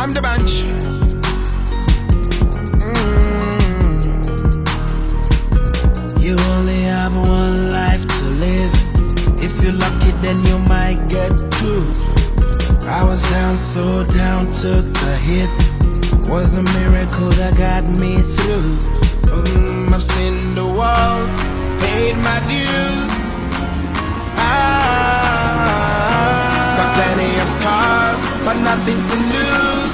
I'm D'banj. Mm. You only have one life to live. If you're lucky, then you might get two. I was down, so down, took the hit. Was a miracle that got me through. Mm, I've seen the world, paid my dues. Ah, got plenty of scars, but nothing to lose.